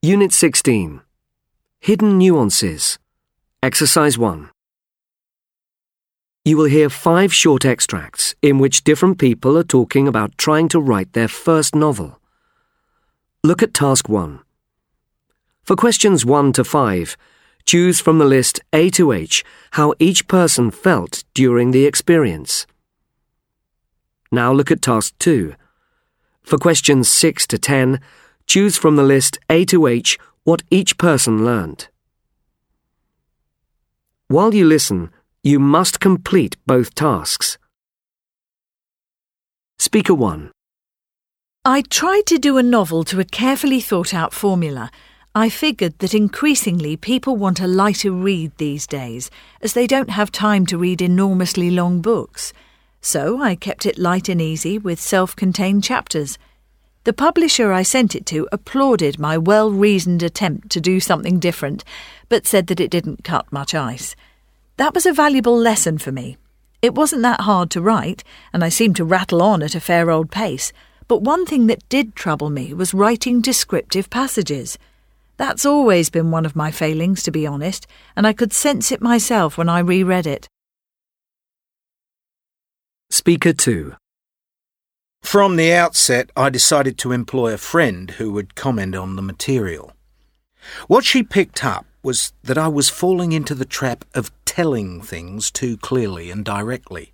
Unit 16 Hidden Nuances. Exercise 1. You will hear five short extracts in which different people are talking about trying to write their first novel. Look at Task 1. For questions 1 to 5, choose from the list A to H how each person felt during the experience. Now look at Task 2. For questions 6 to 10, choose from the list A to H what each person learned. While you listen, you must complete both tasks. Speaker 1. I tried to do a novel to a carefully thought out formula. I figured that increasingly people want a lighter read these days, as they don't have time to read enormously long books. So I kept it light and easy with self contained chapters. The publisher I sent it to applauded my well reasoned attempt to do something different, but said that it didn't cut much ice. That was a valuable lesson for me. It wasn't that hard to write, and I seemed to rattle on at a fair old pace, but one thing that did trouble me was writing descriptive passages. That's always been one of my failings, to be honest, and I could sense it myself when I reread it. Speaker 2. From the outset, I decided to employ a friend who would comment on the material. What she picked up was that I was falling into the trap of telling things too clearly and directly,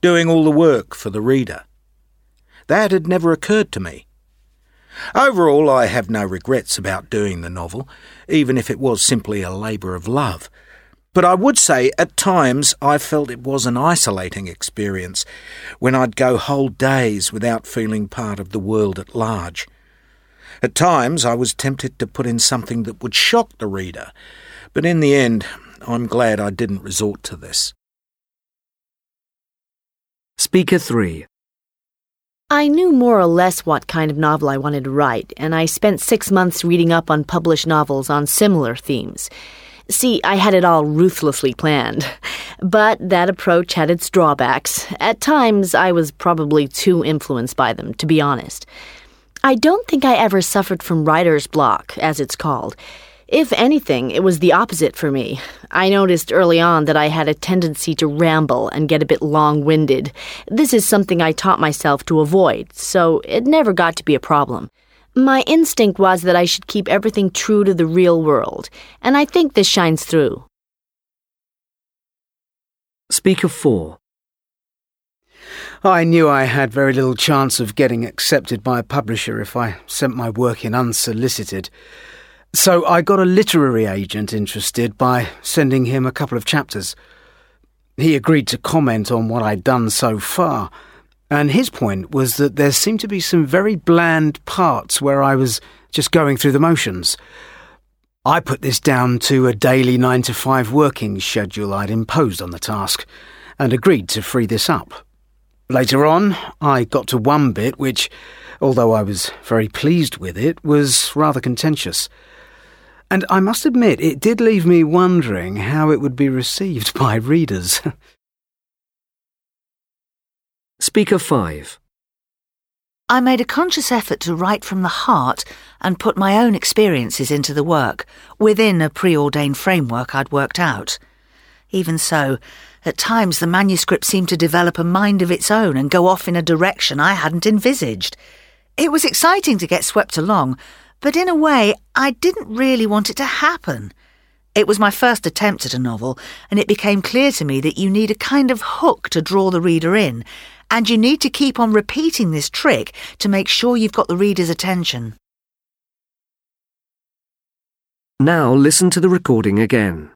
doing all the work for the reader. That had never occurred to me. Overall, I have no regrets about doing the novel, even if it was simply a labour of love. But I would say at times I felt it was an isolating experience when I'd go whole days without feeling part of the world at large. At times I was tempted to put in something that would shock the reader, but in the end I'm glad I didn't resort to this. Speaker 3. I knew more or less what kind of novel I wanted to write, and I spent six months reading up on published novels on similar themes. See, I had it all ruthlessly planned. But that approach had its drawbacks. At times, I was probably too influenced by them, to be honest. I don't think I ever suffered from writer's block, as it's called. If anything, it was the opposite for me. I noticed early on that I had a tendency to ramble and get a bit long winded. This is something I taught myself to avoid, so it never got to be a problem. My instinct was that I should keep everything true to the real world, and I think this shines through. Speaker 4. I knew I had very little chance of getting accepted by a publisher if I sent my work in unsolicited. So I got a literary agent interested by sending him a couple of chapters. He agreed to comment on what I'd done so far and his point was that there seemed to be some very bland parts where I was just going through the motions. I put this down to a daily 9 to 5 working schedule I'd imposed on the task and agreed to free this up. Later on, I got to one bit which, although I was very pleased with it, was rather contentious. And I must admit, it did leave me wondering how it would be received by readers. Speaker 5. I made a conscious effort to write from the heart and put my own experiences into the work, within a preordained framework I'd worked out. Even so, at times the manuscript seemed to develop a mind of its own and go off in a direction I hadn't envisaged. It was exciting to get swept along, but in a way I didn't really want it to happen. It was my first attempt at a novel, and it became clear to me that you need a kind of hook to draw the reader in, and you need to keep on repeating this trick to make sure you've got the reader's attention. Now listen to the recording again.